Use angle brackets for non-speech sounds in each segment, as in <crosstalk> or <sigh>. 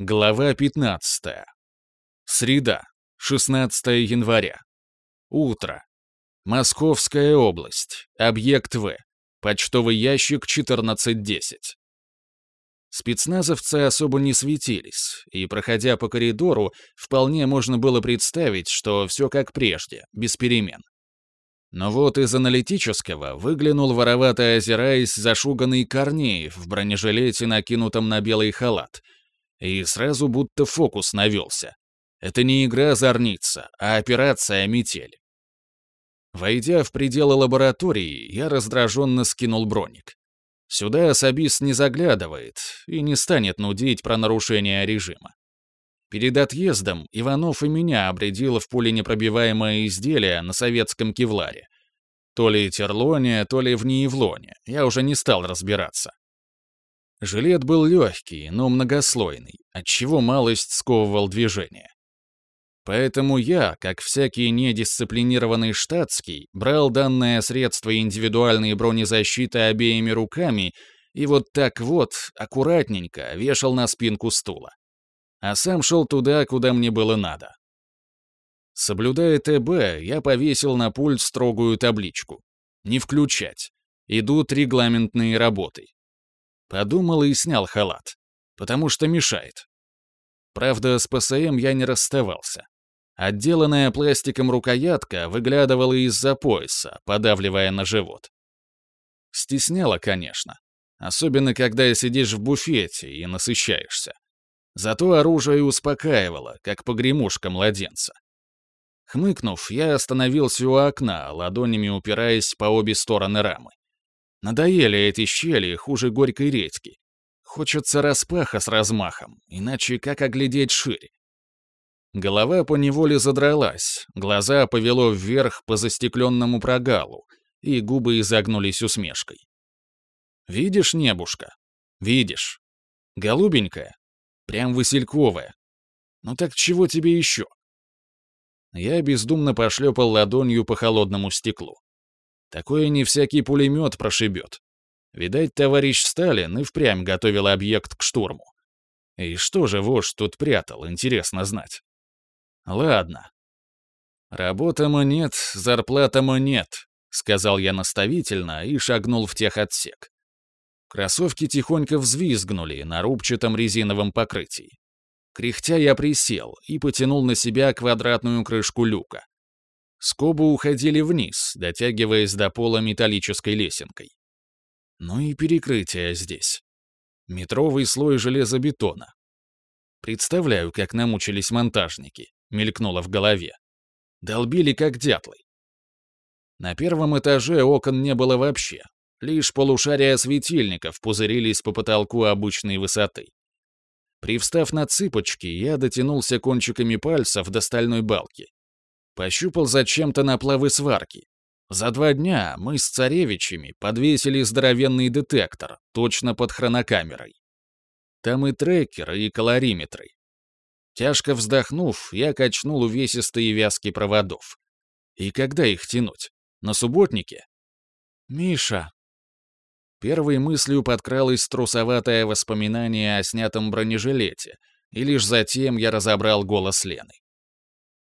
Глава 15. Среда, 16 января. Утро. Московская область. Объект В. Почтовый ящик 1410. Спецназовцы особо не светились, и, проходя по коридору, вполне можно было представить, что все как прежде, без перемен. Но вот из аналитического выглянул воровато озираясь зашуганный Корнеев в бронежилете, накинутом на белый халат — и сразу будто фокус навелся. Это не игра «Зорница», а операция «Метель». Войдя в пределы лаборатории, я раздраженно скинул броник. Сюда особист не заглядывает и не станет нудить про нарушение режима. Перед отъездом Иванов и меня обредил в пуленепробиваемое изделие на советском кевларе. То ли терлоне, то ли в неевлоне, я уже не стал разбираться. Жилет был легкий, но многослойный, отчего малость сковывал движение. Поэтому я, как всякий недисциплинированный штатский, брал данное средство индивидуальной бронезащиты обеими руками и вот так вот, аккуратненько, вешал на спинку стула. А сам шел туда, куда мне было надо. Соблюдая ТБ, я повесил на пульт строгую табличку. «Не включать. Идут регламентные работы. Подумал и снял халат. Потому что мешает. Правда, с ПСМ я не расставался. Отделанная пластиком рукоятка выглядывала из-за пояса, подавливая на живот. Стесняло, конечно. Особенно, когда сидишь в буфете и насыщаешься. Зато оружие успокаивало, как погремушка младенца. Хмыкнув, я остановился у окна, ладонями упираясь по обе стороны рамы. Надоели эти щели хуже горькой редьки. Хочется распаха с размахом, иначе как оглядеть шире? Голова поневоле задралась, глаза повело вверх по застекленному прогалу, и губы изогнулись усмешкой. «Видишь, небушка? Видишь? Голубенькая? Прям васильковая. Ну так чего тебе еще?» Я бездумно пошлепал ладонью по холодному стеклу. Такое не всякий пулемет прошибет. Видать, товарищ Сталин и впрямь готовил объект к штурму. И что же вождь тут прятал, интересно знать. Ладно. Работа-мо нет, зарплата-мо нет, сказал я наставительно и шагнул в техотсек. Кроссовки тихонько взвизгнули на рубчатом резиновом покрытии. Кряхтя я присел и потянул на себя квадратную крышку люка. Скобы уходили вниз, дотягиваясь до пола металлической лесенкой. Ну и перекрытие здесь. Метровый слой железобетона. Представляю, как намучились монтажники, мелькнуло в голове. Долбили как дятлы. На первом этаже окон не было вообще. Лишь полушария светильников пузырились по потолку обычной высоты. Привстав на цыпочки, я дотянулся кончиками пальцев до стальной балки. Пощупал зачем-то наплавы сварки. За два дня мы с царевичами подвесили здоровенный детектор, точно под хронокамерой. Там и трекеры, и калориметры. Тяжко вздохнув, я качнул увесистые вязки проводов. И когда их тянуть? На субботнике? «Миша!» Первой мыслью подкралось трусоватое воспоминание о снятом бронежилете, и лишь затем я разобрал голос Лены.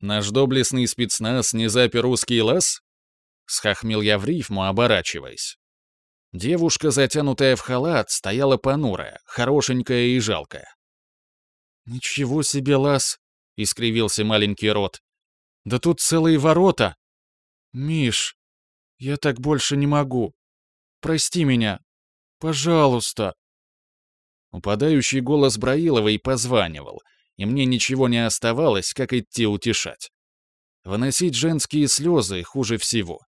Наш доблестный спецназ не запер русский лаз? Схохмил я в рифму, оборачиваясь. Девушка, затянутая в халат, стояла понурая, хорошенькая и жалкая. «Ничего себе лаз!» — искривился маленький рот. «Да тут целые ворота!» «Миш, я так больше не могу. Прости меня. Пожалуйста!» Упадающий голос Браиловой позванивал — и мне ничего не оставалось, как идти утешать. Выносить женские слезы хуже всего.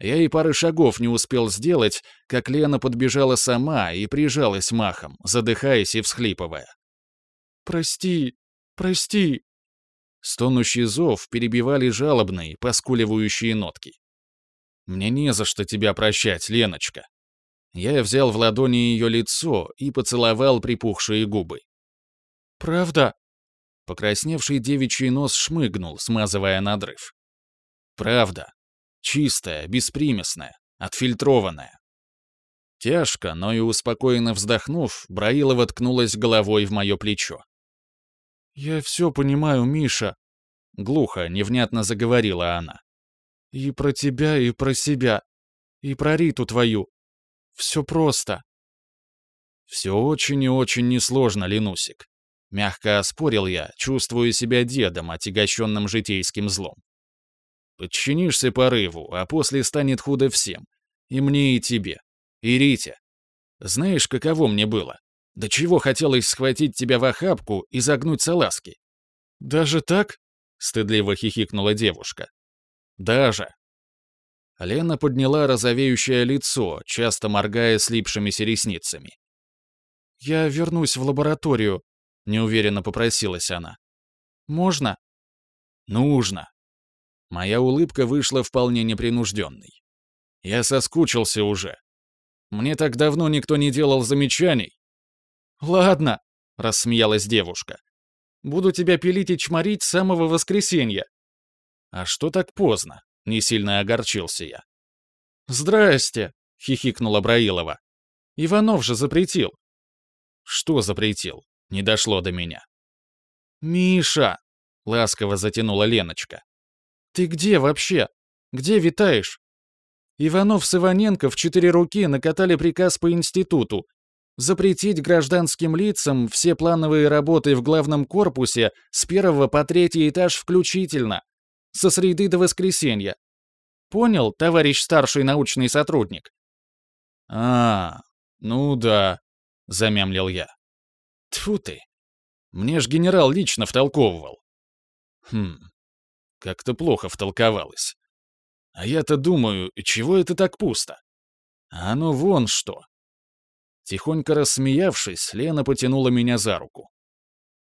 Я и пары шагов не успел сделать, как Лена подбежала сама и прижалась махом, задыхаясь и всхлипывая. «Прости, прости!» Стонущий зов перебивали жалобные, поскуливающие нотки. «Мне не за что тебя прощать, Леночка». Я взял в ладони ее лицо и поцеловал припухшие губы. «Правда?» Покрасневший девичий нос шмыгнул, смазывая надрыв. «Правда. Чистая, беспримесная, отфильтрованная». Тяжко, но и успокоенно вздохнув, Браилова ткнулась головой в мое плечо. «Я все понимаю, Миша», — глухо, невнятно заговорила она. «И про тебя, и про себя, и про Риту твою. Все просто». «Все очень и очень несложно, Ленусик», — мягко оспорил я, чувствуя себя дедом, отягощенным житейским злом. «Подчинишься порыву, а после станет худо всем. И мне, и тебе. И Рите. Знаешь, каково мне было? До чего хотелось схватить тебя в охапку и загнуть салазки. «Даже так?» — стыдливо хихикнула девушка. «Даже». Лена подняла розовеющее лицо, часто моргая слипшимися ресницами. «Я вернусь в лабораторию», — неуверенно попросилась она. «Можно?» «Нужно». Моя улыбка вышла вполне непринужденной. Я соскучился уже. Мне так давно никто не делал замечаний. «Ладно», — рассмеялась девушка. «Буду тебя пилить и чморить с самого воскресенья». «А что так поздно?» — не сильно огорчился я. «Здрасте», — хихикнула Браилова. «Иванов же запретил». «Что запретил?» — не дошло до меня. «Миша!» — ласково затянула Леночка. «Ты где вообще? Где витаешь?» Иванов с Иваненко в четыре руки накатали приказ по институту, запретить гражданским лицам все плановые работы в главном корпусе с первого по третий этаж включительно, со среды до воскресенья. Понял, товарищ старший научный сотрудник? А, ну да, замямлил я. Тьфу ты. Мне ж генерал лично втолковывал. Хм, как-то плохо втолковалось. А я-то думаю, чего это так пусто? А ну вон что. Тихонько рассмеявшись, Лена потянула меня за руку.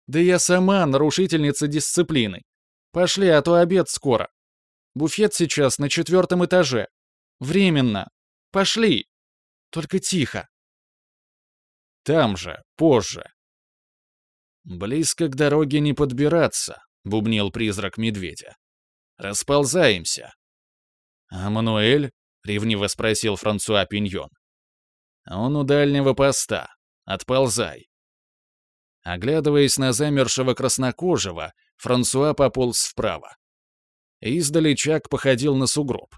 «Да я сама нарушительница дисциплины. Пошли, а то обед скоро. Буфет сейчас на четвертом этаже. Временно. Пошли. Только тихо». «Там же, позже». «Близко к дороге не подбираться», — бубнил призрак медведя. «Расползаемся». «А Мануэль?» — ревниво спросил Франсуа Пиньон. Он у дальнего поста. Отползай. Оглядываясь на замершего краснокожего, Франсуа пополз вправо. Издали Чак походил на сугроб.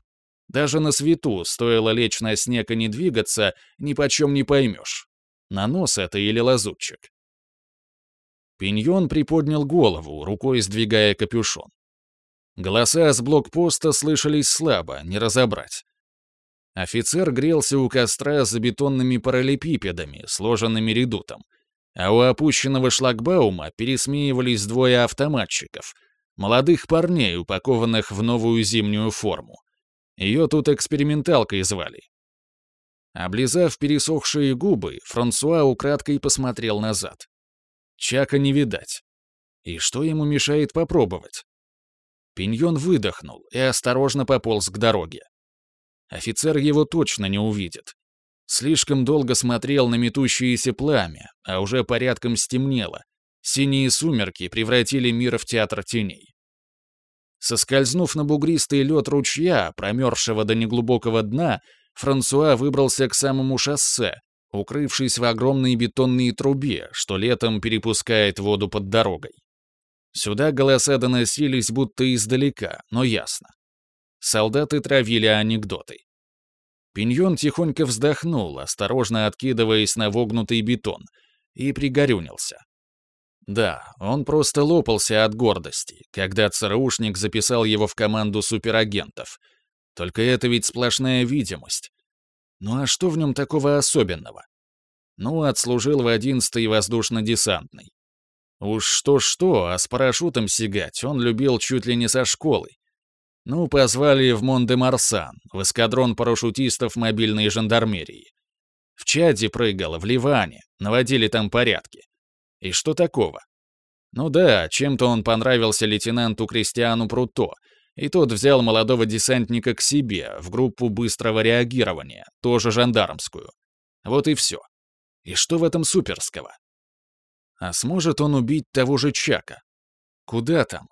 Даже на свету, стоило лечь на снег и не двигаться, ни почем не поймешь. Нанос это или лазутчик. Пиньон приподнял голову, рукой сдвигая капюшон. Голоса с блокпоста слышались слабо, не разобрать. Офицер грелся у костра за бетонными параллелепипедами, сложенными редутом, а у опущенного шлагбаума пересмеивались двое автоматчиков, молодых парней, упакованных в новую зимнюю форму. Ее тут эксперименталкой звали. Облизав пересохшие губы, Франсуа украдкой посмотрел назад. Чака не видать. И что ему мешает попробовать? Пиньон выдохнул и осторожно пополз к дороге. Офицер его точно не увидит. Слишком долго смотрел на метущееся пламя, а уже порядком стемнело. Синие сумерки превратили мир в театр теней. Соскользнув на бугристый лед ручья, промерзшего до неглубокого дна, Франсуа выбрался к самому шоссе, укрывшись в огромной бетонной трубе, что летом перепускает воду под дорогой. Сюда голоса доносились будто издалека, но ясно. Солдаты травили анекдоты. Пиньон тихонько вздохнул, осторожно откидываясь на вогнутый бетон, и пригорюнился. Да, он просто лопался от гордости, когда ЦРУшник записал его в команду суперагентов. Только это ведь сплошная видимость. Ну а что в нем такого особенного? Ну, отслужил в 11-й воздушно-десантной. Уж что-что, а с парашютом сигать он любил чуть ли не со школы. Ну, позвали в Мон-де-Марсан, в эскадрон парашютистов мобильной жандармерии. В Чаде прыгал, в Ливане, наводили там порядки. И что такого? Ну да, чем-то он понравился лейтенанту Кристиану Пруто, и тот взял молодого десантника к себе, в группу быстрого реагирования, тоже жандармскую. Вот и все. И что в этом суперского? А сможет он убить того же Чака? Куда там?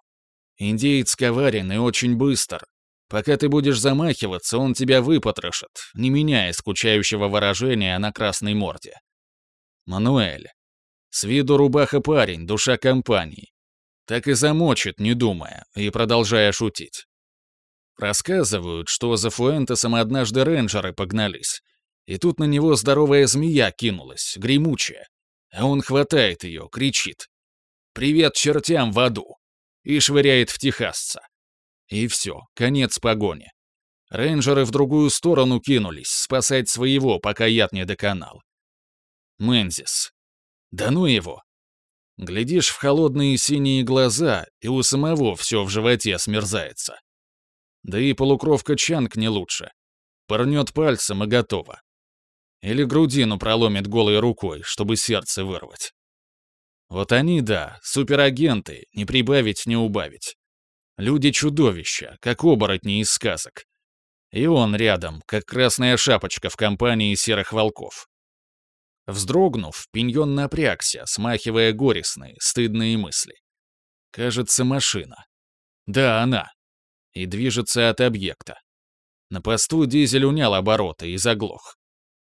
Индеец коварен и очень быстр. Пока ты будешь замахиваться, он тебя выпотрошит, не меняя скучающего выражения на красной морде. Мануэль. С виду рубаха парень, душа компании. Так и замочит, не думая, и продолжая шутить. Рассказывают, что за Фуэнтесом однажды рейнджеры погнались. И тут на него здоровая змея кинулась, гремучая. А он хватает ее, кричит. «Привет чертям в аду!» И швыряет в техасца. И все, конец погони. Рейнджеры в другую сторону кинулись, спасать своего, пока яд не доконал. Мензис. Да ну его. Глядишь в холодные синие глаза, и у самого все в животе смерзается. Да и полукровка Чанг не лучше. Порнет пальцем и готово. Или грудину проломит голой рукой, чтобы сердце вырвать. Вот они, да, суперагенты, не прибавить, не убавить. Люди-чудовища, как оборотни из сказок. И он рядом, как красная шапочка в компании серых волков. Вздрогнув, пиньон напрягся, смахивая горестные, стыдные мысли. Кажется, машина. Да, она. И движется от объекта. На посту дизель унял обороты и заглох.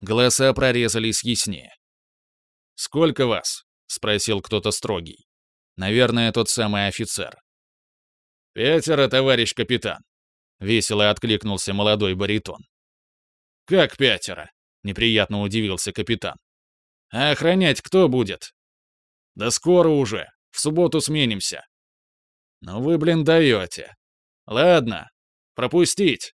Голоса прорезались яснее. «Сколько вас?» — спросил кто-то строгий. Наверное, тот самый офицер. «Пятеро, товарищ капитан», — весело откликнулся молодой баритон. «Как пятеро?» — неприятно удивился капитан. «А охранять кто будет?» «Да скоро уже. В субботу сменимся». «Ну вы, блин, даете. Ладно. Пропустить».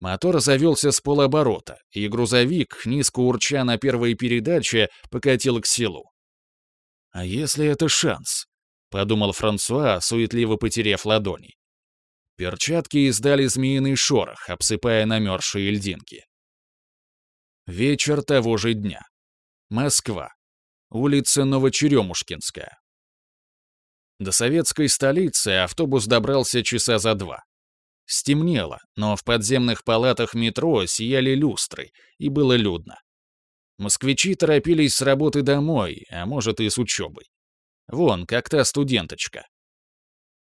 Мотор завелся с полоборота, и грузовик, низко урча на первой передаче, покатил к селу. «А если это шанс?» — подумал Франсуа, суетливо потеряв ладони. Перчатки издали змеиный шорох, обсыпая намерзшие льдинки. Вечер того же дня. Москва. Улица Новочеремушкинская. До советской столицы автобус добрался часа за два. Стемнело, но в подземных палатах метро сияли люстры, и было людно. Москвичи торопились с работы домой, а может и с учебой. Вон, как та студенточка.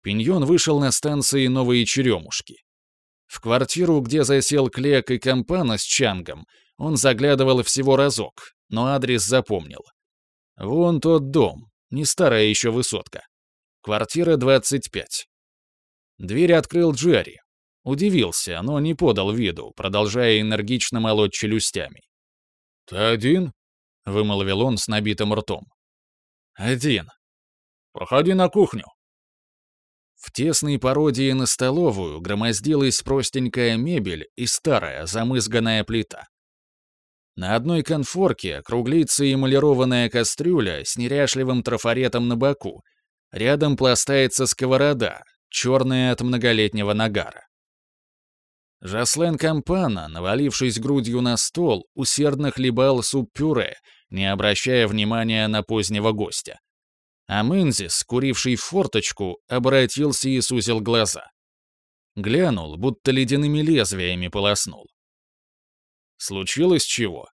Пиньон вышел на станции Новые Черемушки. В квартиру, где засел Клек и Компана с Чангом, он заглядывал всего разок, но адрес запомнил. Вон тот дом, не старая еще высотка. Квартира 25. Дверь открыл Джерри. Удивился, но не подал виду, продолжая энергично молоть челюстями. «Ты один?» — вымолвил он с набитым ртом. «Один. Проходи на кухню». В тесной пародии на столовую громоздилась простенькая мебель и старая замызганная плита. На одной конфорке круглится эмалированная кастрюля с неряшливым трафаретом на боку. Рядом пластается сковорода, черная от многолетнего нагара. Жаслен Кампана, навалившись грудью на стол, усердно хлебал суп-пюре, не обращая внимания на позднего гостя. А Мэнзис, куривший форточку, обратился и сузил глаза. Глянул, будто ледяными лезвиями полоснул. Случилось чего?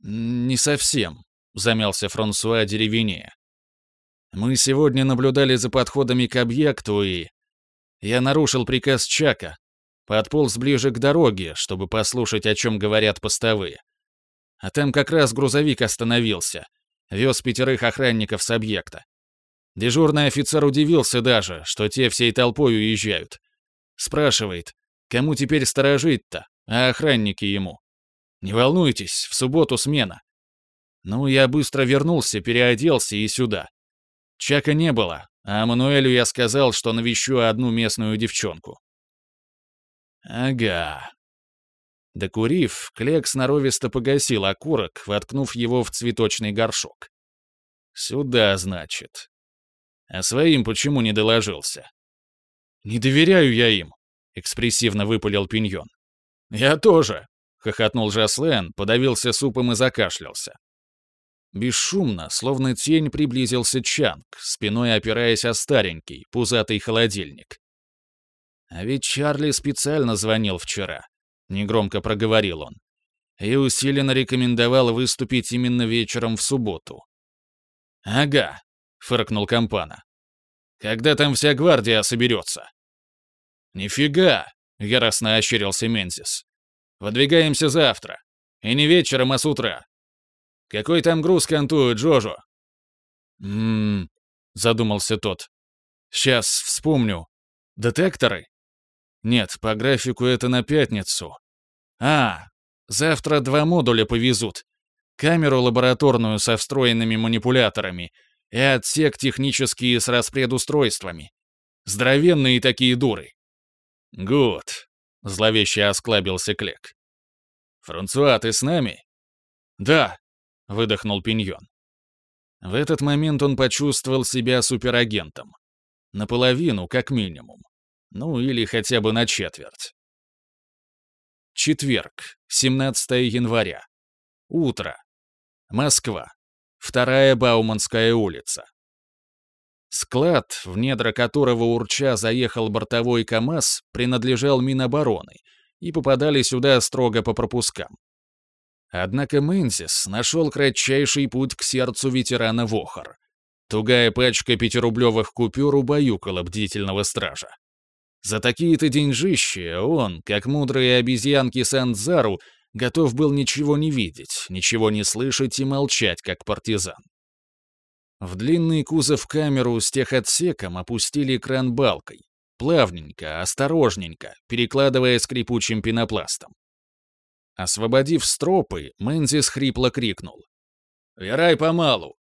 Не совсем, замялся Франсуа деревенея. Мы сегодня наблюдали за подходами к объекту и... Я нарушил приказ Чака, подполз ближе к дороге, чтобы послушать, о чем говорят постовые. А там как раз грузовик остановился, вез пятерых охранников с объекта. Дежурный офицер удивился даже, что те всей толпой уезжают. Спрашивает, кому теперь сторожить-то? А охранники ему. Не волнуйтесь, в субботу смена. Ну, я быстро вернулся, переоделся и сюда. Чака не было, а Мануэлю я сказал, что навещу одну местную девчонку. Ага. Докурив, Клек сноровисто погасил окурок, воткнув его в цветочный горшок. Сюда, значит. А своим почему не доложился? Не доверяю я им, экспрессивно выпалил Пиньон. «Я тоже», — хохотнул Жаслен, подавился супом и закашлялся. Бесшумно, словно тень, приблизился Чанг, спиной опираясь о старенький, пузатый холодильник. «А ведь Чарли специально звонил вчера», — негромко проговорил он, и усиленно рекомендовал выступить именно вечером в субботу. «Ага», — фыркнул Кампана. «Когда там вся гвардия соберется?» «Нифига!» — яростно ощерился Мензис. «Выдвигаемся завтра. И не вечером, а с утра. Какой там груз кантует Джожо?» «Ммм...» — задумался тот. «Сейчас вспомню. Детекторы?» «Нет, по графику это на пятницу. А, завтра два модуля повезут. Камеру лабораторную со встроенными манипуляторами и отсек технический с распредустройствами. Здоровенные такие дуры». «Гуд», — зловеще осклабился Клек. «Франсуа, ты с нами?» «Да», — выдохнул Пиньон. В этот момент он почувствовал себя суперагентом. Наполовину, как минимум. Ну, или хотя бы на четверть. Четверг, 17 января. Утро. Москва. Вторая Бауманская улица. Склад, в недра которого урча заехал бортовой КАМАЗ, принадлежал Минобороны, и попадали сюда строго по пропускам. Однако Мэнзис нашел кратчайший путь к сердцу ветерана Вохор. Тугая пачка пятирублевых купюр убаюкала бдительного стража. За такие-то деньжищи он, как мудрые обезьянки Сандзару, готов был ничего не видеть, ничего не слышать и молчать, как партизан. В длинный кузов камеру с техотсеком опустили кран балкой. Плавненько, осторожненько, перекладывая скрипучим пенопластом. Освободив стропы, Мэнзис хрипло крикнул. «Верай помалу!»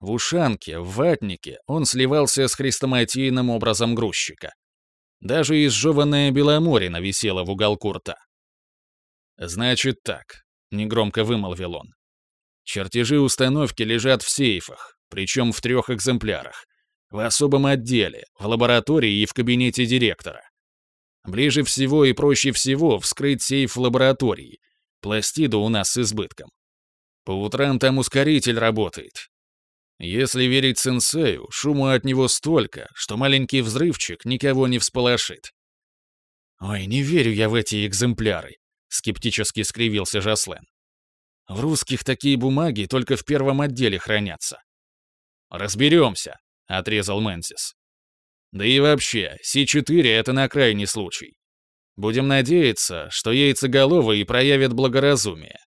В ушанке, в ватнике он сливался с хрестоматийным образом грузчика. Даже изжеванная беломорина висела в уголку рта. «Значит так», — негромко вымолвил он. «Чертежи установки лежат в сейфах, причем в трех экземплярах. В особом отделе, в лаборатории и в кабинете директора. Ближе всего и проще всего вскрыть сейф в лаборатории. Пластиду у нас с избытком. По утрам там ускоритель работает. Если верить сенсею, шума от него столько, что маленький взрывчик никого не всполошит. «Ой, не верю я в эти экземпляры», — скептически скривился Жаслен. «В русских такие бумаги только в первом отделе хранятся». «Разберемся», — отрезал Мэнсис. Да и вообще, Си-4 — это на крайний случай. Будем надеяться, что яйцеголовый проявит благоразумие.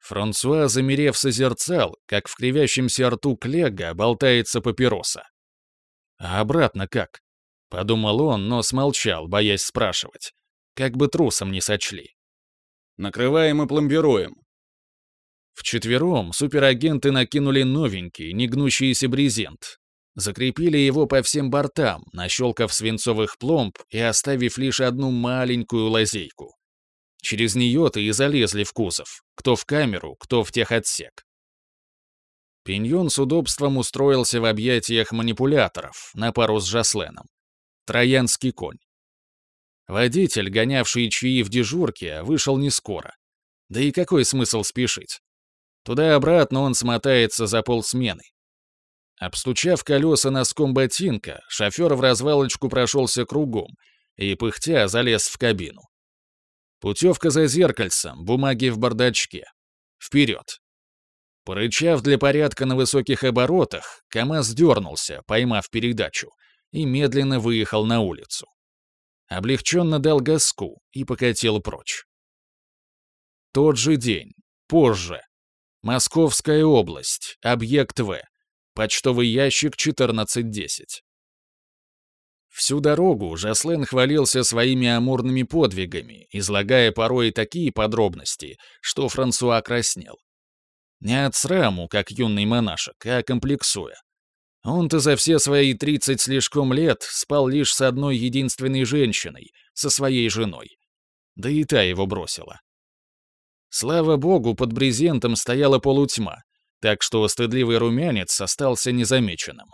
Франсуа, замерев, созерцал, как в кривящемся рту Клега болтается папироса. «А обратно как?» — подумал он, но смолчал, боясь спрашивать. Как бы трусом не сочли. «Накрываем и пломбируем». Вчетвером суперагенты накинули новенький, негнущийся брезент, Закрепили его по всем бортам, нащелкав свинцовых пломб и оставив лишь одну маленькую лазейку. Через нее-то и залезли в кузов, кто в камеру, кто в техотсек. Пиньон с удобством устроился в объятиях манипуляторов на пару с Жасленом. Троянский конь. Водитель, гонявший чьи в дежурке, вышел не скоро. Да и какой смысл спешить? Туда-обратно он смотается за полсмены. Обстучав колеса носком ботинка, шофер в развалочку прошелся кругом и, пыхтя, залез в кабину. Путевка за зеркальцем, бумаги в бардачке. Вперед. Порычав для порядка на высоких оборотах, КамАЗ дернулся, поймав передачу, и медленно выехал на улицу. Облегченно дал газку и покатил прочь. Тот же день, позже. Московская область, объект В. Почтовый ящик 1410. Всю дорогу Жаслен хвалился своими амурными подвигами, излагая порой такие подробности, что Франсуа краснел. Не от сраму, как юный монашек, а комплексуя. Он-то за все свои тридцать слишком лет спал лишь с одной единственной женщиной, со своей женой. Да и та его бросила. Слава богу, под брезентом стояла полутьма, так что стыдливый румянец остался незамеченным.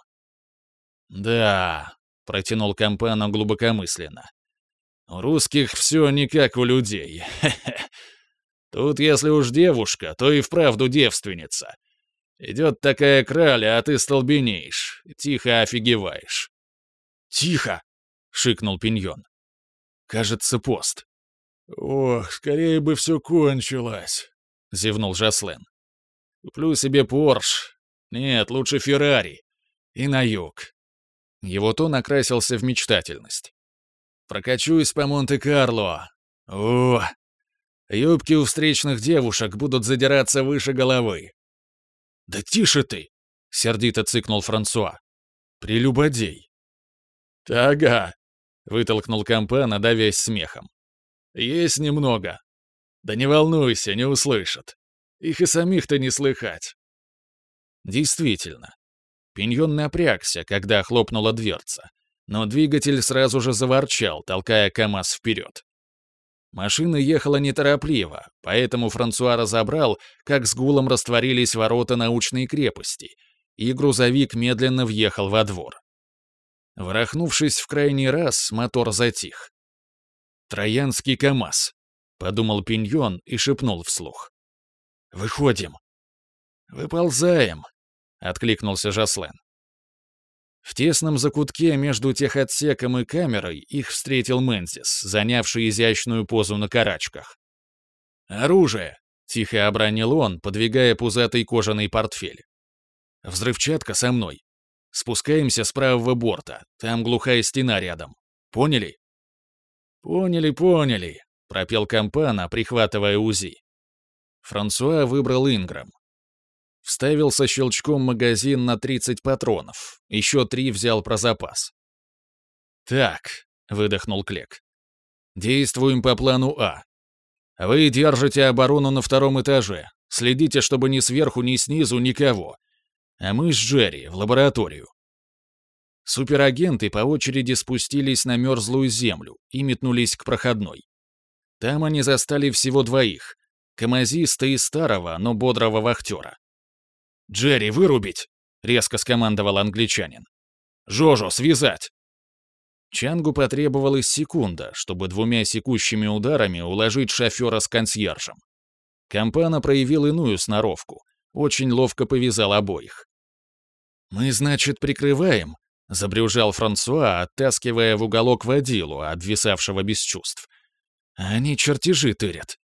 «Да», — протянул Кампано глубокомысленно, — «у русских все не как у людей. <laughs> Тут, если уж девушка, то и вправду девственница. Идет такая краля, а ты столбенеешь, тихо офигеваешь». «Тихо!» — шикнул Пиньон. «Кажется, пост». «Ох, скорее бы все кончилось», — зевнул Жаслен. Куплю себе Порш. Нет, лучше Феррари. И на юг. Его тон окрасился в мечтательность. Прокачусь по Монте-Карло. О, юбки у встречных девушек будут задираться выше головы. «Да тише ты!» — сердито цыкнул Франсуа. Прелюбодей. «Тага», — вытолкнул компана, давясь смехом. «Есть немного. Да не волнуйся, не услышат. Их и самих-то не слыхать». Действительно. Пиньон напрягся, когда хлопнула дверца, но двигатель сразу же заворчал, толкая КамАЗ вперед. Машина ехала неторопливо, поэтому Франсуа разобрал, как с гулом растворились ворота научной крепости, и грузовик медленно въехал во двор. Ворохнувшись в крайний раз, мотор затих. «Троянский КамАЗ», — подумал Пиньон и шепнул вслух. «Выходим». «Выползаем», — откликнулся Жаслен. В тесном закутке между техотсеком и камерой их встретил Мэнсис, занявший изящную позу на карачках. «Оружие!» — тихо обронил он, подвигая пузатый кожаный портфель. «Взрывчатка со мной. Спускаемся с правого борта, там глухая стена рядом. Поняли?» «Поняли, поняли», — пропел Кампана, прихватывая УЗИ. Франсуа выбрал Инграм. Вставил со щелчком магазин на 30 патронов, еще три взял про запас. «Так», — выдохнул Клек. «Действуем по плану А. Вы держите оборону на втором этаже, следите, чтобы ни сверху, ни снизу никого. А мы с Джерри в лабораторию». Суперагенты по очереди спустились на мерзлую землю и метнулись к проходной. Там они застали всего двоих — камазиста и старого, но бодрого вахтера. «Джерри, вырубить!» — резко скомандовал англичанин. «Жожо, связать!» Чангу потребовалась секунда, чтобы двумя секущими ударами уложить шофера с консьержем. Компана проявил иную сноровку, очень ловко повязал обоих. «Мы, значит, прикрываем?» — забрюжал Франсуа, оттаскивая в уголок водилу, обвисавшего без чувств. «Они чертежи тырят».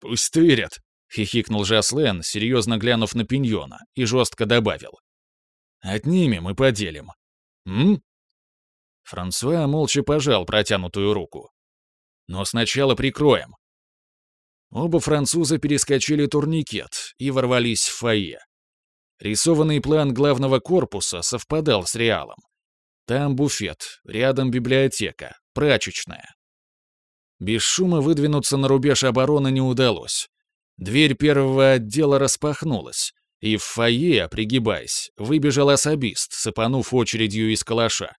«Пусть тырят», — хихикнул Жаслен, серьезно глянув на Пиньона, и жестко добавил. «Отнимем и поделим. М?» Франсуа молча пожал протянутую руку. «Но сначала прикроем». Оба француза перескочили турникет и ворвались в фойе. Рисованный план главного корпуса совпадал с реалом. Там буфет, рядом библиотека, прачечная. Без шума выдвинуться на рубеж обороны не удалось. Дверь первого отдела распахнулась, и в фойе, пригибаясь, выбежал особист, сыпанув очередью из калаша.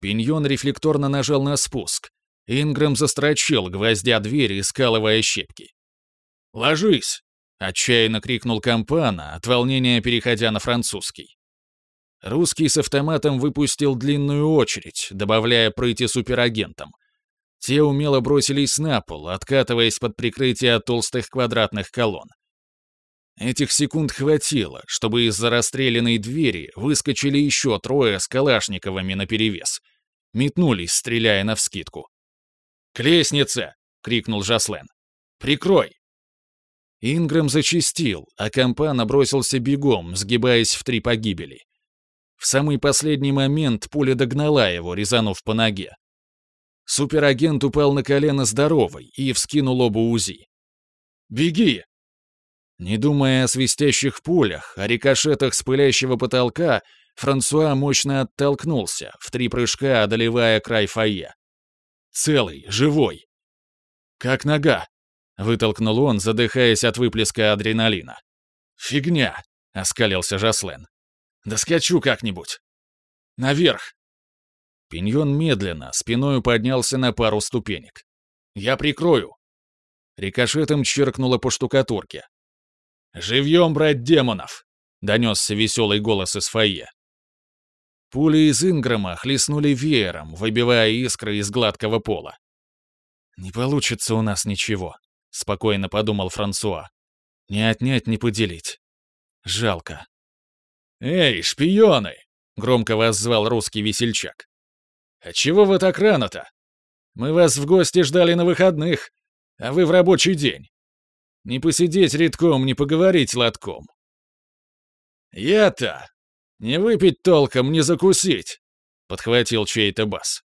Пиньон рефлекторно нажал на спуск. Ингрэм застрочил, гвоздя дверь и скалывая щепки. «Ложись!» — отчаянно крикнул Кампана, от волнения переходя на французский. Русский с автоматом выпустил длинную очередь, добавляя прыти суперагентам — те умело бросились на пол, откатываясь под прикрытие толстых квадратных колонн. Этих секунд хватило, чтобы из-за расстрелянной двери выскочили еще трое с калашниковыми наперевес. Метнулись, стреляя навскидку. «К лестнице!» — крикнул Жаслен. «Прикрой!» Ингрэм зачистил, а компан бросился бегом, сгибаясь в три погибели. В самый последний момент пуля догнала его, резанув по ноге. Суперагент упал на колено здоровый и вскинул оба УЗИ. «Беги!» Не думая о свистящих пулях, о рикошетах с пылящего потолка, Франсуа мощно оттолкнулся, в три прыжка одолевая край фойе. «Целый, живой!» «Как нога?» — вытолкнул он, задыхаясь от выплеска адреналина. «Фигня!» — оскалился Жаслен. «Доскочу как-нибудь!» «Наверх!» Пиньон медленно, спиною поднялся на пару ступенек. «Я прикрою!» Рикошетом чиркнуло по штукатурке. «Живьем брать демонов!» — донесся веселый голос из фойе. Пули из Инграма хлестнули веером, выбивая искры из гладкого пола. «Не получится у нас ничего», — спокойно подумал Франсуа. «Не отнять, не поделить. Жалко». «Эй, шпионы!» — громко воззвал русский весельчак. «А чего вы так рано-то? Мы вас в гости ждали на выходных, а вы в рабочий день. Не посидеть редком, не поговорить лотком». «Я-то! Не выпить толком, не закусить!» — подхватил чей-то бас.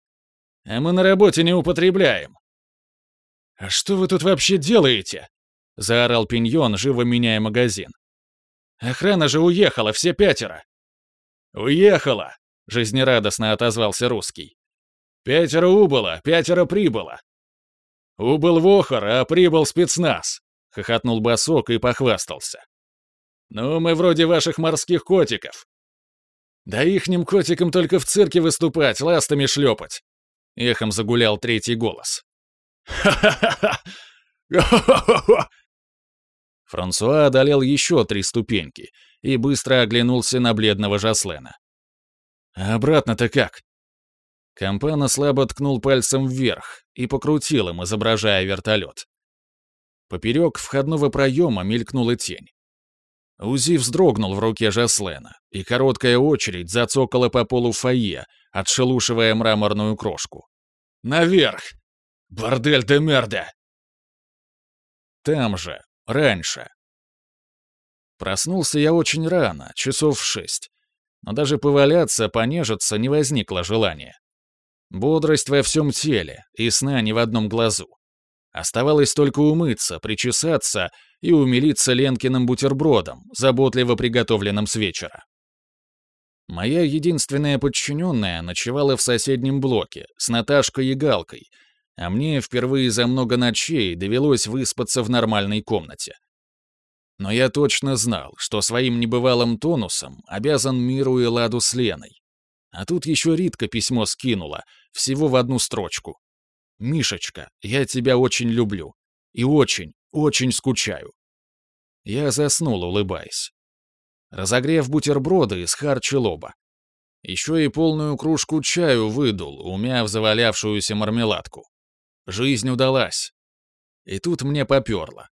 «А мы на работе не употребляем». «А что вы тут вообще делаете?» — заорал Пиньон, живо меняя магазин. «Охрана же уехала, все пятеро!» «Уехала!» — жизнерадостно отозвался русский. «Пятеро убыло, пятеро прибыло!» «Убыл Вохор, а прибыл спецназ!» — хохотнул Басок и похвастался. «Ну, мы вроде ваших морских котиков. Да ихним котикам только в цирке выступать, ластами шлепать!» Эхом загулял третий голос. «Ха-ха-ха! <laughs> Франсуа одолел еще три ступеньки и быстро оглянулся на бледного Жаслена. «А обратно-то как?» Компана слабо ткнул пальцем вверх и покрутил им, изображая вертолет. Поперек входного проема мелькнула тень. Узи вздрогнул в руке Жаслена, и короткая очередь зацокала по полу фойе, отшелушивая мраморную крошку. «Наверх! Бордель де мерда!» Там же, раньше. Проснулся я очень рано, часов в шесть. Но даже поваляться, понежиться не возникло желания. Бодрость во всем теле и сна ни в одном глазу. Оставалось только умыться, причесаться и умилиться Ленкиным бутербродом, заботливо приготовленным с вечера. Моя единственная подчиненная ночевала в соседнем блоке с Наташкой и Галкой, а мне впервые за много ночей довелось выспаться в нормальной комнате. Но я точно знал, что своим небывалым тонусом обязан миру и ладу с Леной. А тут еще Ритка письмо скинула, всего в одну строчку. «Мишечка, я тебя очень люблю. И очень, очень скучаю». Я заснул, улыбаясь. Разогрев бутерброды, схарчил оба. Еще и полную кружку чаю выдул, умяв завалявшуюся мармеладку. Жизнь удалась. И тут мне поперло.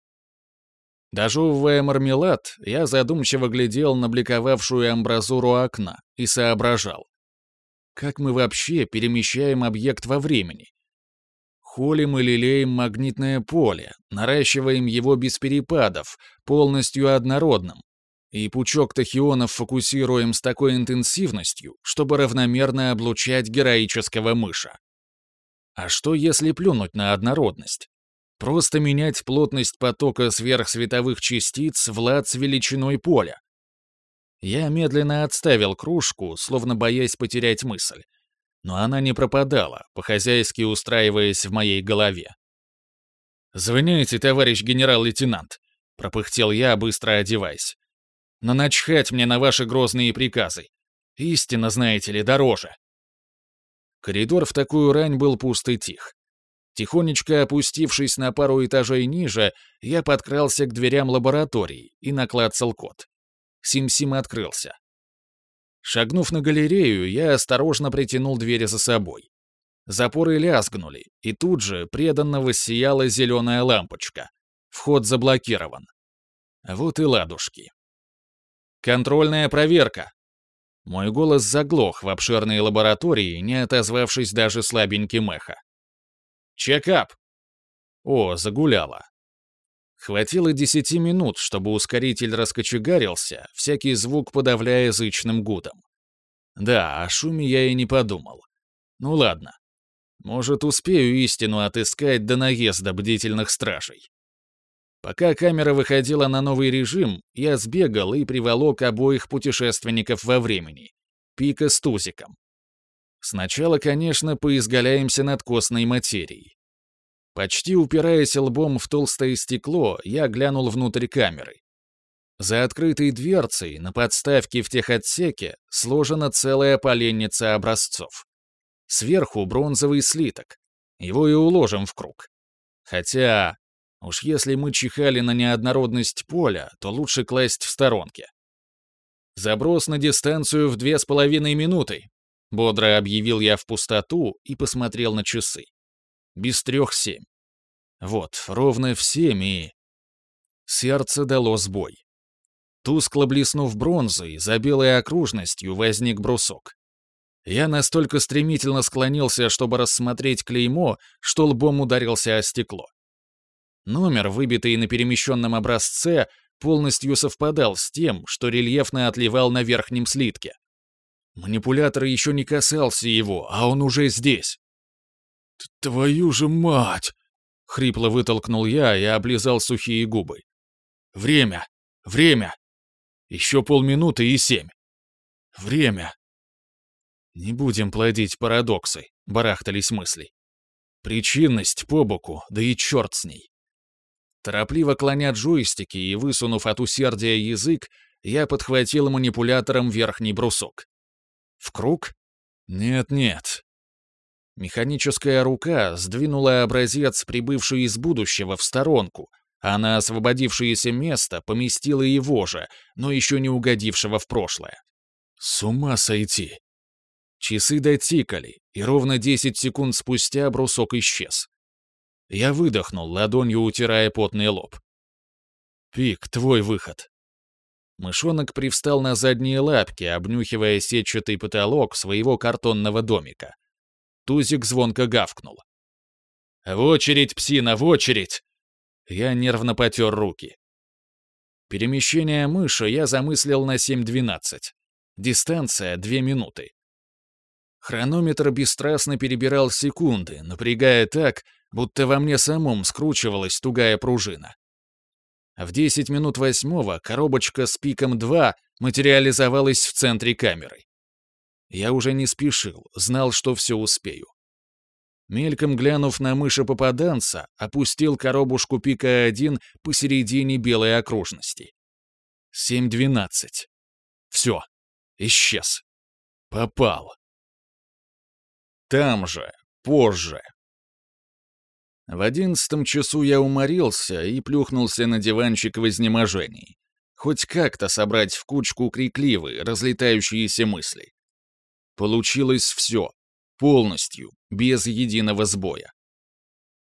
Дожевывая мармелад, я задумчиво глядел на бликовавшую амбразуру окна и соображал. Как мы вообще перемещаем объект во времени? Холим и лелеем магнитное поле, наращиваем его без перепадов, полностью однородным. И пучок тахионов фокусируем с такой интенсивностью, чтобы равномерно облучать героического мыша. А что, если плюнуть на однородность? Просто менять плотность потока сверхсветовых частиц в лад с величиной поля. Я медленно отставил кружку, словно боясь потерять мысль. Но она не пропадала, по-хозяйски устраиваясь в моей голове. «Звоните, товарищ генерал-лейтенант», — пропыхтел я, быстро одеваясь. «Но начхать мне на ваши грозные приказы. Истина, знаете ли, дороже». Коридор в такую рань был пуст и тих. Тихонечко опустившись на пару этажей ниже, я подкрался к дверям лаборатории и наклацал код. Сим-Сим открылся. Шагнув на галерею, я осторожно притянул двери за собой. Запоры лязгнули, и тут же преданно воссияла зеленая лампочка. Вход заблокирован. Вот и ладушки. «Контрольная проверка», мой голос заглох в обширной лаборатории, не отозвавшись даже слабеньким эхо. «Чекап!» О, загуляла. Хватило десяти минут, чтобы ускоритель раскочегарился, всякий звук подавляя язычным гудом. Да, о шуме я и не подумал. Ну ладно. Может, успею истину отыскать до наезда бдительных стражей. Пока камера выходила на новый режим, я сбегал и приволок обоих путешественников во времени. Пика с Тузиком. Сначала, конечно, поизгаляемся над костной материей. Почти упираясь лбом в толстое стекло, я глянул внутрь камеры. За открытой дверцей на подставке в техотсеке сложена целая поленница образцов. Сверху бронзовый слиток. Его и уложим в круг. Хотя Уж если мы чихали на неоднородность поля, то лучше класть в сторонке. «Заброс на дистанцию в две с половиной минуты», — бодро объявил я в пустоту и посмотрел на часы. «Без трех семь. Вот, ровно в семь и...» Сердце дало сбой. Тускло блеснув бронзой, за белой окружностью возник брусок. Я настолько стремительно склонился, чтобы рассмотреть клеймо, что лбом ударился о стекло. Номер, выбитый на перемещенном образце, полностью совпадал с тем, что рельефно отливал на верхнем слитке. Манипулятор еще не касался его, а он уже здесь. «Твою же мать!» — хрипло вытолкнул я и облизал сухие губы. «Время! Время! Еще полминуты и семь!» Время. Не будем плодить парадоксы, барахтались мысли. Причинность по боку, да и черт с ней. Торопливо клоня джойстики и высунув от усердия язык, я подхватил манипулятором верхний брусок. В круг? Нет-нет. Механическая рука сдвинула образец, прибывший из будущего, в сторонку, а на освободившееся место поместила его же, но еще не угодившего в прошлое. С ума сойти! Часы дотикали, и ровно 10 секунд спустя брусок исчез. Я выдохнул, ладонью утирая потный лоб. «Пик, твой выход». Мышонок привстал на задние лапки, обнюхивая сетчатый потолок своего картонного домика. Тузик звонко гавкнул. «В очередь, псина, в очередь!» Я нервно потер руки. Перемещение мыши я замыслил на 7.12. Дистанция — две минуты. Хронометр бесстрастно перебирал секунды, напрягая так, будто во мне самом скручивалась тугая пружина. В 10 минут восьмого коробочка с пиком 2 материализовалась в центре камеры. Я уже не спешил, знал, что все успею. Мельком глянув на мыша-попаданца, опустил коробушку пика 1 посередине белой окружности. 7.12. Все. Исчез. Попал. Там же, позже. В одиннадцатом часу я уморился и плюхнулся на диванчик в изнеможении. Хоть как-то собрать в кучку крикливые, разлетающиеся мысли. Получилось все. Полностью, без единого сбоя.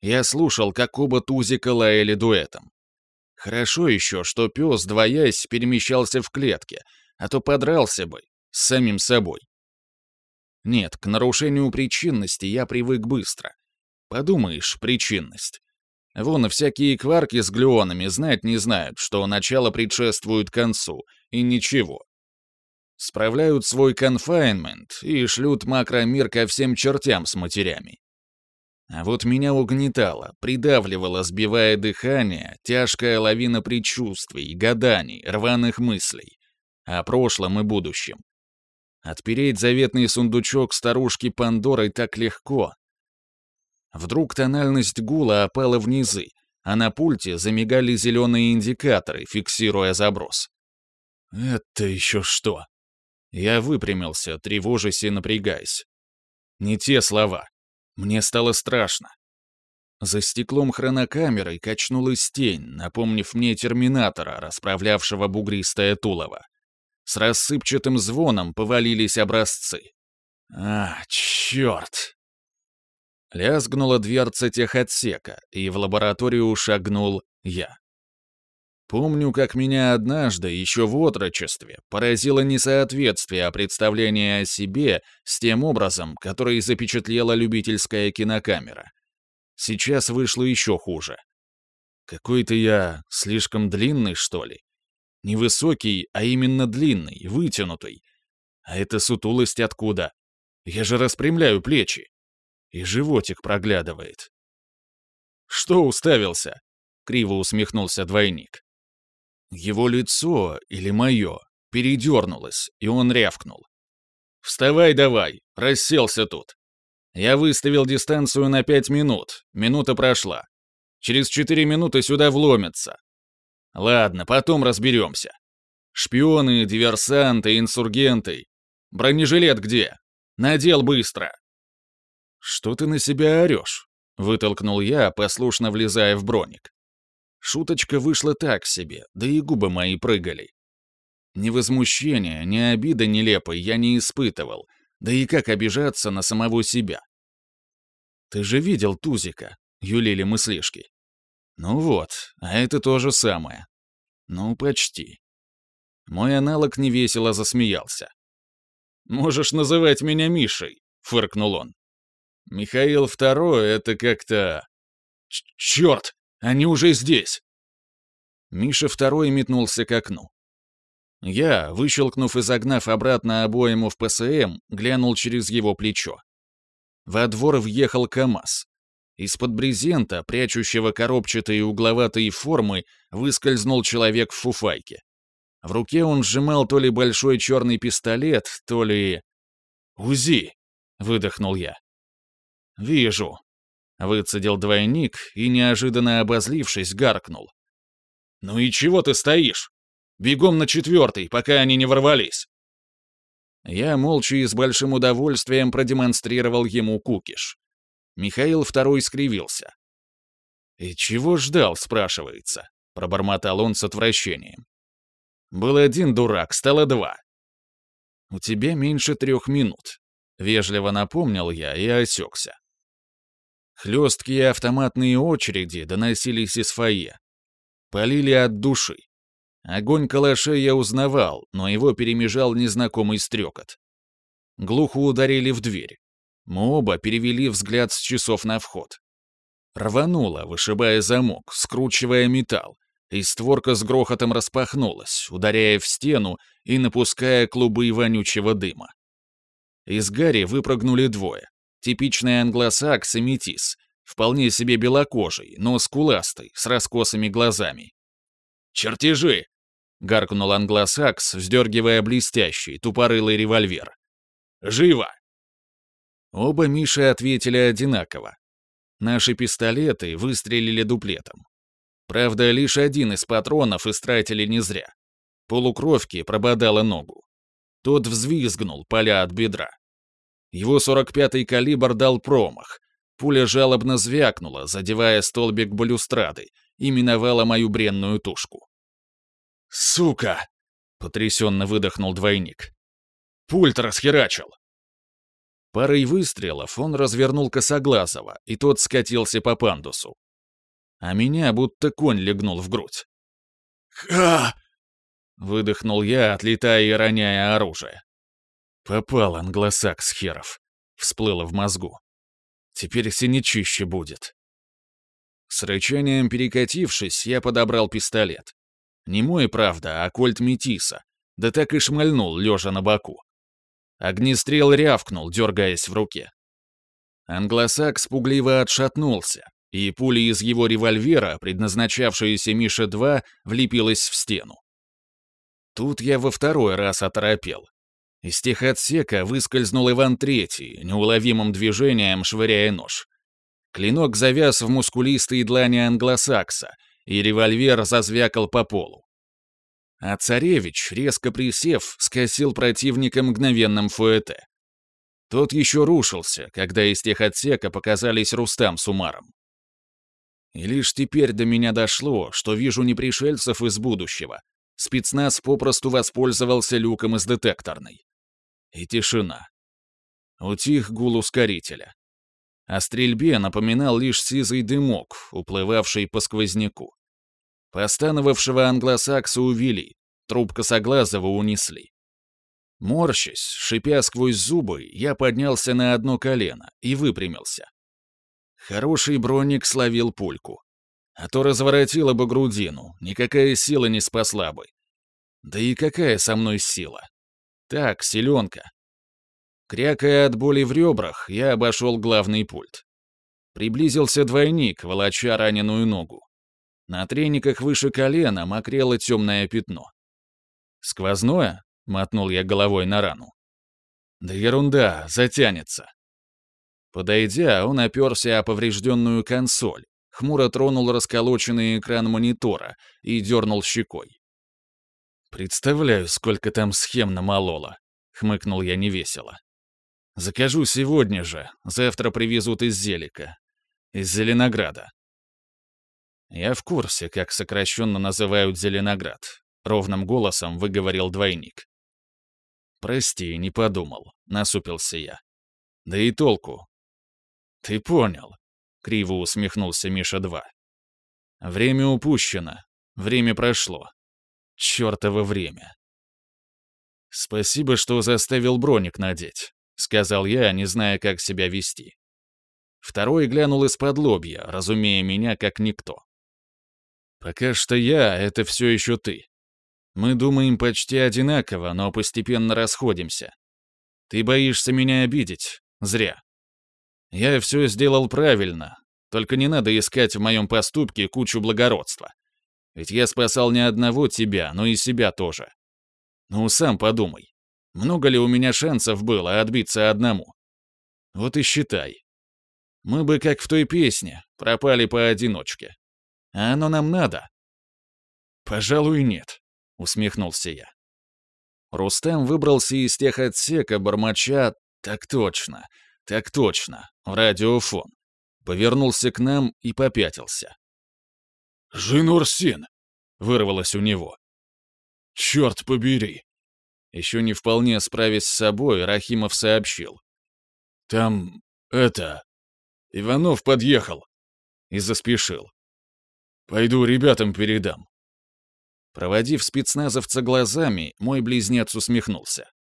Я слушал, как оба тузика лаяли дуэтом. Хорошо еще, что пес, двоясь, перемещался в клетке, а то подрался бы с самим собой. Нет, к нарушению причинности я привык быстро. Подумаешь, причинность. Вон всякие кварки с глюонами знать не знают, что начало предшествует концу, и ничего. Справляют свой конфайнмент и шлют макромир ко всем чертям с матерями. А вот меня угнетало, придавливало, сбивая дыхание, тяжкая лавина предчувствий, гаданий, рваных мыслей о прошлом и будущем. Отпереть заветный сундучок старушки Пандорой так легко. Вдруг тональность гула опала в низы, а на пульте замигали зеленые индикаторы, фиксируя заброс. «Это еще что?» Я выпрямился, тревожась и напрягаясь. Не те слова. Мне стало страшно. За стеклом хронокамеры качнулась тень, напомнив мне терминатора, расправлявшего бугристое тулово. С рассыпчатым звоном повалились образцы. А, черт! Лязгнула дверца техотсека, и в лабораторию шагнул я. Помню, как меня однажды, еще в отрочестве, поразило несоответствие представления о себе с тем образом, который запечатлела любительская кинокамера. Сейчас вышло еще хуже. Какой-то я слишком длинный, что ли? Невысокий, а именно длинный, вытянутый. А эта сутулость откуда? Я же распрямляю плечи. И животик проглядывает. «Что уставился?» — криво усмехнулся двойник. Его лицо, или мое, передернулось, и он рявкнул. «Вставай давай, расселся тут. Я выставил дистанцию на пять минут, минута прошла. Через четыре минуты сюда вломятся. Ладно, потом разберемся. Шпионы, диверсанты, инсургенты. Бронежилет где? Надел быстро. Что ты на себя орешь? Вытолкнул я, послушно влезая в броник. Шуточка вышла так себе, да и губы мои прыгали. Ни возмущения, ни обиды нелепой я не испытывал, да и как обижаться на самого себя. «Ты же видел Тузика», — юлили мыслишки. Ну вот, а это то же самое. Ну, почти. Мой аналог невесело засмеялся. «Можешь называть меня Мишей», — фыркнул он. «Михаил Второй — это как-то...» «Черт! Они уже здесь!» Миша Второй метнулся к окну. Я, выщелкнув и загнав обратно обоему в ПСМ, глянул через его плечо. Во двор въехал КамАЗ. Из-под брезента, прячущего коробчатые угловатые формы, выскользнул человек в фуфайке. В руке он сжимал то ли большой черный пистолет, то ли... «УЗИ!» — выдохнул я. «Вижу», — выцедил двойник и, неожиданно обозлившись, гаркнул. «Ну и чего ты стоишь? Бегом на четвертый, пока они не ворвались!» Я молча и с большим удовольствием продемонстрировал ему кукиш. Михаил второй скривился. «И чего ждал?» — спрашивается. Пробормотал он с отвращением. «Был один дурак, стало два». «У тебя меньше трех минут», — вежливо напомнил я и осекся. Хлесткие автоматные очереди доносились из фойе. Полили от души. Огонь калашей я узнавал, но его перемежал незнакомый стрекот. Глухо ударили в дверь. Мы оба перевели взгляд с часов на вход. Рвануло, вышибая замок, скручивая металл, и створка с грохотом распахнулась, ударяя в стену и напуская клубы вонючего дыма. Из Гарри выпрыгнули двое. Типичный англосакс и метис, вполне себе белокожий, но скуластый, с раскосыми глазами. «Чертежи!» — гаркнул англосакс, вздергивая блестящий, тупорылый револьвер. «Живо!» Оба Миши ответили одинаково. Наши пистолеты выстрелили дуплетом. Правда, лишь один из патронов истратили не зря. Полукровки прободала ногу. Тот взвизгнул, поля от бедра. Его 45-й калибр дал промах. Пуля жалобно звякнула, задевая столбик балюстрады, и миновала мою бренную тушку. «Сука!» — потрясенно выдохнул двойник. «Пульт расхерачил!» Парой выстрелов он развернул Косоглазого, и тот скатился по пандусу. А меня будто конь легнул в грудь. «Ха!» — выдохнул я, отлетая и роняя оружие. «Попал англосакс херов», — всплыло в мозгу. «Теперь синячище будет». С рычанием перекатившись, я подобрал пистолет. Не мой, правда, а кольт Метиса, да так и шмальнул, лежа на боку. Огнестрел рявкнул, дергаясь в руке. Англосакс пугливо отшатнулся, и пуля из его револьвера, предназначавшаяся Мише-2, влепилась в стену. Тут я во второй раз оторопел. Из тех отсека выскользнул Иван Третий, неуловимым движением швыряя нож. Клинок завяз в мускулистой длани англосакса, и револьвер зазвякал по полу. А царевич, резко присев, скосил противника мгновенным фуэте. Тот еще рушился, когда из тех отсека показались Рустам с Умаром. И лишь теперь до меня дошло, что вижу не пришельцев из будущего. Спецназ попросту воспользовался люком из детекторной. И тишина. Утих гул ускорителя. О стрельбе напоминал лишь сизый дымок, уплывавший по сквозняку. Постановавшего англосакса увели, труп косоглазого унесли. Морщась, шипя сквозь зубы, я поднялся на одно колено и выпрямился. Хороший броник словил пульку. А то разворотила бы грудину, никакая сила не спасла бы. Да и какая со мной сила? Так, селенка. Крякая от боли в ребрах, я обошел главный пульт. Приблизился двойник, волоча раненую ногу. На трениках выше колена мокрело темное пятно. «Сквозное?» — мотнул я головой на рану. «Да ерунда, затянется». Подойдя, он оперся о поврежденную консоль, хмуро тронул расколоченный экран монитора и дернул щекой. «Представляю, сколько там схем намололо», — хмыкнул я невесело. «Закажу сегодня же, завтра привезут из Зелика. Из Зеленограда. «Я в курсе, как сокращенно называют Зеленоград», — ровным голосом выговорил двойник. «Прости, не подумал», — насупился я. «Да и толку». «Ты понял», — криво усмехнулся Миша-2. «Время упущено. Время прошло. Чёртово время». «Спасибо, что заставил броник надеть», — сказал я, не зная, как себя вести. Второй глянул из-под лобья, разумея меня как никто. Пока что я — это все еще ты. Мы думаем почти одинаково, но постепенно расходимся. Ты боишься меня обидеть? Зря. Я все сделал правильно, только не надо искать в моем поступке кучу благородства. Ведь я спасал не одного тебя, но и себя тоже. Ну, сам подумай. Много ли у меня шансов было отбиться одному? Вот и считай. Мы бы, как в той песне, пропали поодиночке. А оно нам надо? Пожалуй, нет, усмехнулся я. Рустем выбрался из тех отсека, бормоча «Так точно, так точно», в радиофон. Повернулся к нам и попятился. «Жинурсин!» — вырвалось у него. «Черт побери!» Еще не вполне справясь с собой, Рахимов сообщил. «Там... это... Иванов подъехал!» И заспешил. «Пойду ребятам передам». Проводив спецназовца глазами, мой близнец усмехнулся.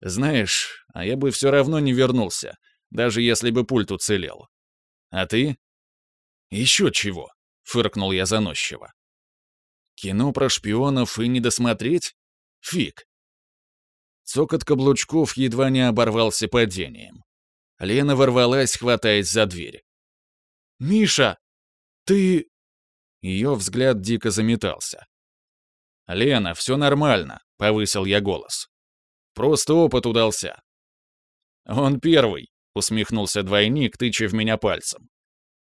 «Знаешь, а я бы все равно не вернулся, даже если бы пульт уцелел. А ты?» «Еще чего», — фыркнул я заносчиво. «Кино про шпионов и не досмотреть? Фиг. Цокот каблучков едва не оборвался падением. Лена ворвалась, хватаясь за дверь. «Миша! Ты...» Ее взгляд дико заметался. «Лена, все нормально», — повысил я голос. «Просто опыт удался». «Он первый», — усмехнулся двойник, тыча в меня пальцем.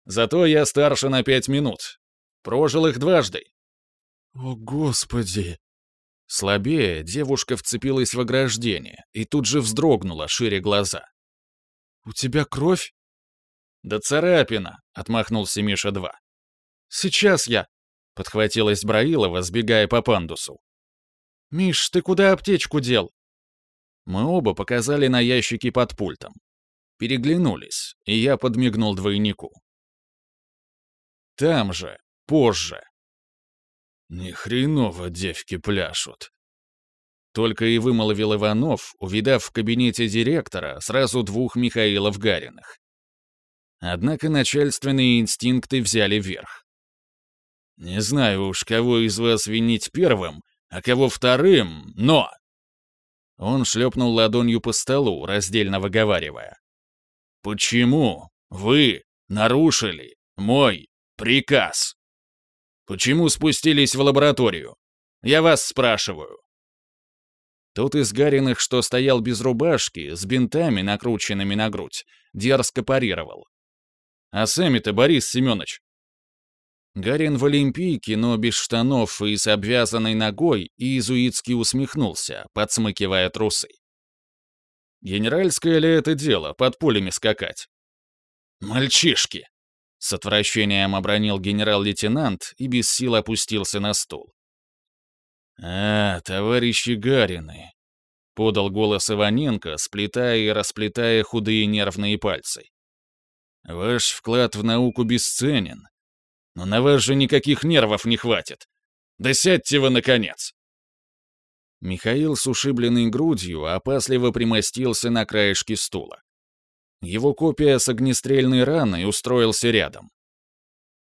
«Зато я старше на пять минут. Прожил их дважды». «О, Господи!» Слабее, девушка вцепилась в ограждение и тут же вздрогнула, шире глаза. «У тебя кровь?» «Да царапина», — отмахнулся Миша-2. «Сейчас я», — подхватилась Браилова, сбегая по пандусу. «Миш, ты куда аптечку дел?» Мы оба показали на ящики под пультом. Переглянулись, и я подмигнул двойнику. «Там же, позже», «Ни хреново девки пляшут», только и вымолвил Иванов, увидав в кабинете директора сразу двух Михаилов Гариных. Однако начальственные инстинкты взяли верх. «Не знаю уж, кого из вас винить первым, а кого вторым, но...» Он шлепнул ладонью по столу, раздельно выговаривая. «Почему вы нарушили мой приказ?» Почему спустились в лабораторию? Я вас спрашиваю». Тот из Гариных, что стоял без рубашки, с бинтами, накрученными на грудь, дерзко парировал. «А сами-то, Борис Семенович?» Гарин в Олимпийке, но без штанов и с обвязанной ногой, иезуитски усмехнулся, подсмыкивая трусы. «Генеральское ли это дело, под пулями скакать?» «Мальчишки!» С отвращением обронил генерал-лейтенант и без сил опустился на стул. «А, товарищи Гарины!» — подал голос Иваненко, сплетая и расплетая худые нервные пальцы. «Ваш вклад в науку бесценен, но на вас же никаких нервов не хватит. Да сядьте вы, наконец!» Михаил с ушибленной грудью опасливо примостился на краешке стула. Его копия с огнестрельной раной устроился рядом.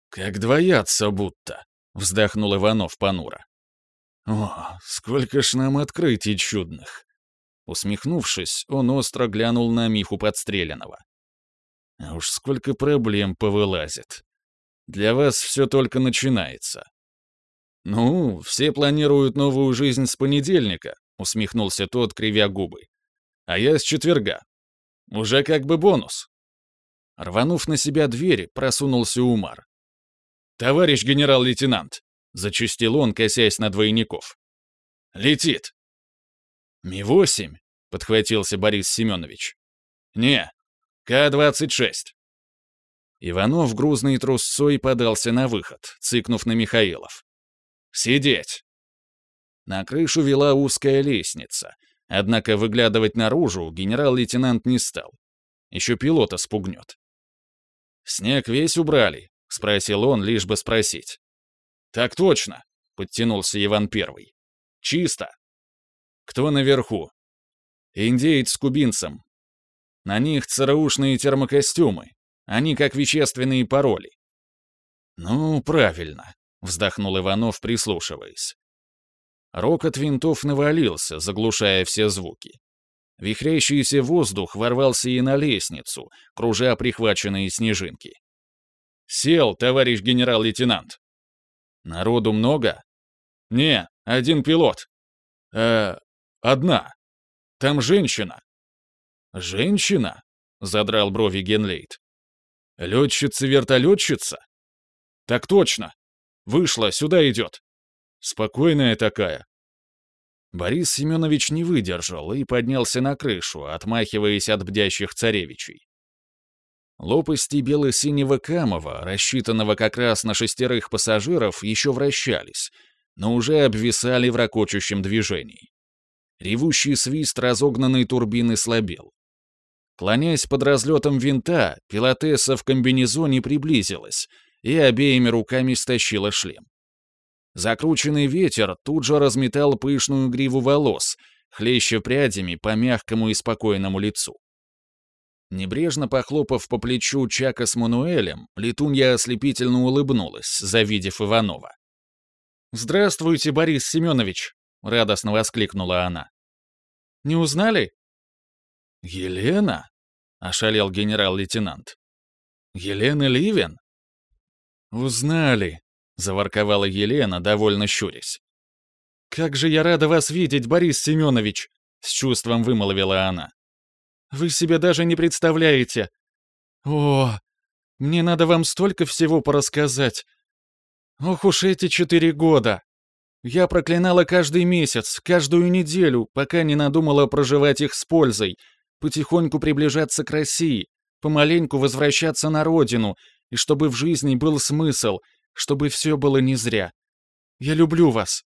«Как двоятся будто», — вздохнул Иванов понуро. «О, сколько ж нам открытий чудных!» Усмехнувшись, он остро глянул на Миху подстреленного. «А уж сколько проблем повылазит. Для вас все только начинается». «Ну, все планируют новую жизнь с понедельника», — усмехнулся тот, кривя губы. «А я с четверга. Уже как бы бонус. Рванув на себя двери, просунулся Умар. «Товарищ генерал-лейтенант!» — зачастил он, косясь на двойников. «Летит!» «Ми-8?» — подхватился Борис Семенович. «Не, К-26». Иванов грузной трусцой подался на выход, цыкнув на Михаилов. «Сидеть!» На крышу вела узкая лестница, Однако выглядывать наружу генерал-лейтенант не стал. Еще пилота спугнет. «Снег весь убрали?» — спросил он, лишь бы спросить. «Так точно», — подтянулся Иван Первый. «Чисто». «Кто наверху?» «Индеец с кубинцем. На них ЦРУшные термокостюмы. Они как вещественные пароли». «Ну, правильно», — вздохнул Иванов, прислушиваясь. Рокот винтов навалился, заглушая все звуки. Вихрящийся воздух ворвался и на лестницу, кружа прихваченные снежинки. «Сел, товарищ генерал-лейтенант!» Народу много? Не, один пилот. Э, одна. Там женщина. Женщина? Задрал брови Генлейт. Летчица-вертолетчица? Так точно. Вышла, сюда идет. Спокойная такая. Борис Семенович не выдержал и поднялся на крышу, отмахиваясь от бдящих царевичей. Лопасти бело-синего камова, рассчитанного как раз на шестерых пассажиров, еще вращались, но уже обвисали в ракочущем движении. Ревущий свист разогнанной турбины слабел. Клонясь под разлетом винта, пилотесса в комбинезоне приблизилась и обеими руками стащила шлем. Закрученный ветер тут же разметал пышную гриву волос, хлеща прядями по мягкому и спокойному лицу. Небрежно похлопав по плечу Чака с Мануэлем, летунья ослепительно улыбнулась, завидев Иванова. «Здравствуйте, Борис Семенович!» — радостно воскликнула она. «Не узнали?» «Елена?» — ошалел генерал-лейтенант. «Елена Ливен?» «Узнали», — заворковала Елена, довольно щурясь. «Как же я рада вас видеть, Борис Семенович!» — с чувством вымолвила она. «Вы себе даже не представляете! О, мне надо вам столько всего порассказать! Ох уж эти четыре года! Я проклинала каждый месяц, каждую неделю, пока не надумала проживать их с пользой, потихоньку приближаться к России, помаленьку возвращаться на родину, и чтобы в жизни был смысл, чтобы все было не зря. Я люблю вас.